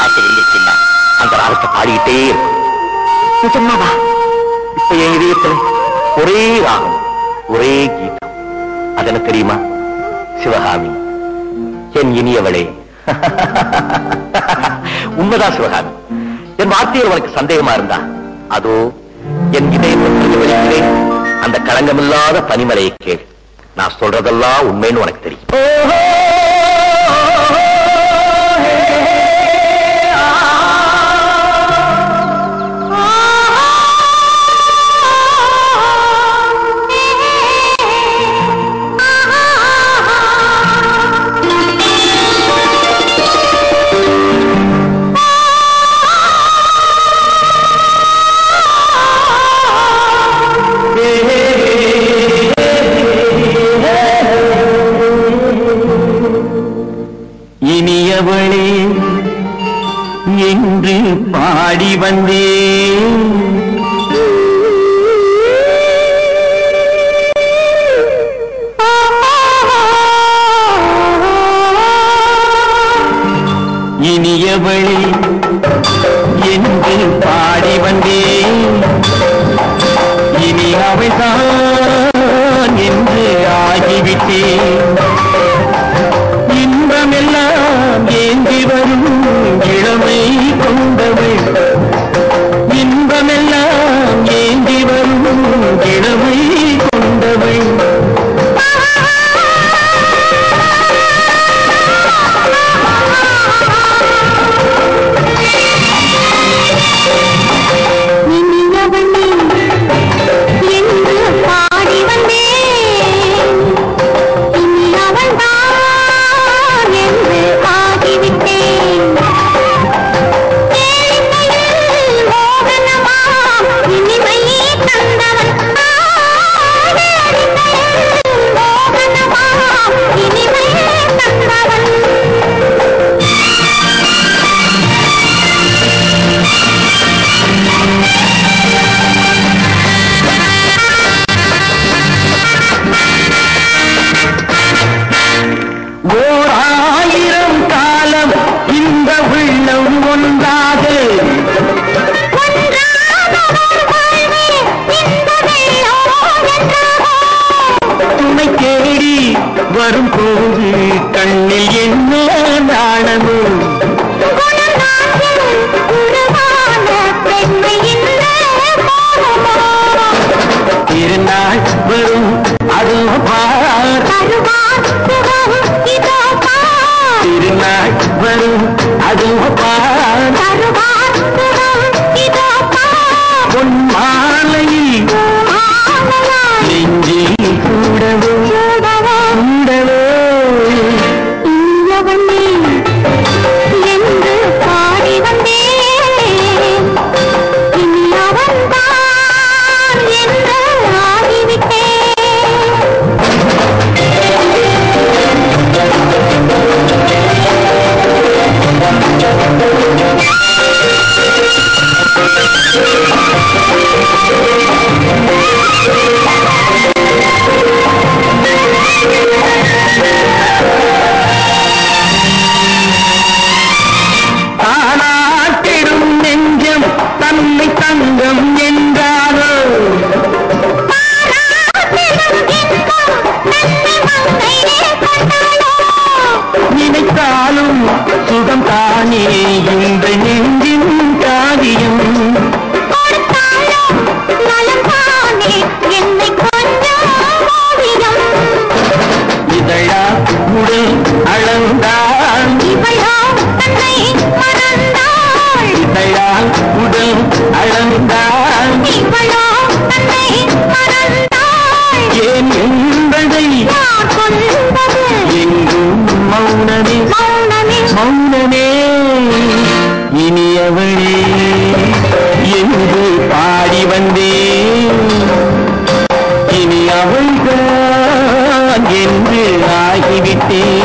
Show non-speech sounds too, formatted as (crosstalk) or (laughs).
ஆசை இருந்துச்சுன்னா அந்த ராகத்தை பாடிக்கிட்டே இருக்கும். நிஜமாவா இப்ப என் இதயத்துல ஒரே ராகம் ஒரே கீதம். அது என்ன தெரியுமா? சிவகாமி. என் இனியவளே. (laughs) உண்மைதான் சிவகாமி. என் வார்த்தையில் உனக்கு சந்தேகமா இருந்தா? அதோ என் இதயத்தை அந்த களங்கமில்லாத பனிமலையை கேள். நான் சொல்றதெல்லாம் உண்மைன்னு உனக்கு தெரியும். இனியவளே என்று பாடி வந்தேன். இனியவளே என்று பாடி வந்தேன். இனி அவைதான் என்று ஆகிவிட்டேன். திருநாள் வரும் பார். திருநாள் வரும் அதோ தங்கம் என்றாரோ? நினைத்தாலும் சுகம் தானே இந்த நெஞ்சின் காரியம் இனி அவள்தான் என்று ஆகிவிட்டேன்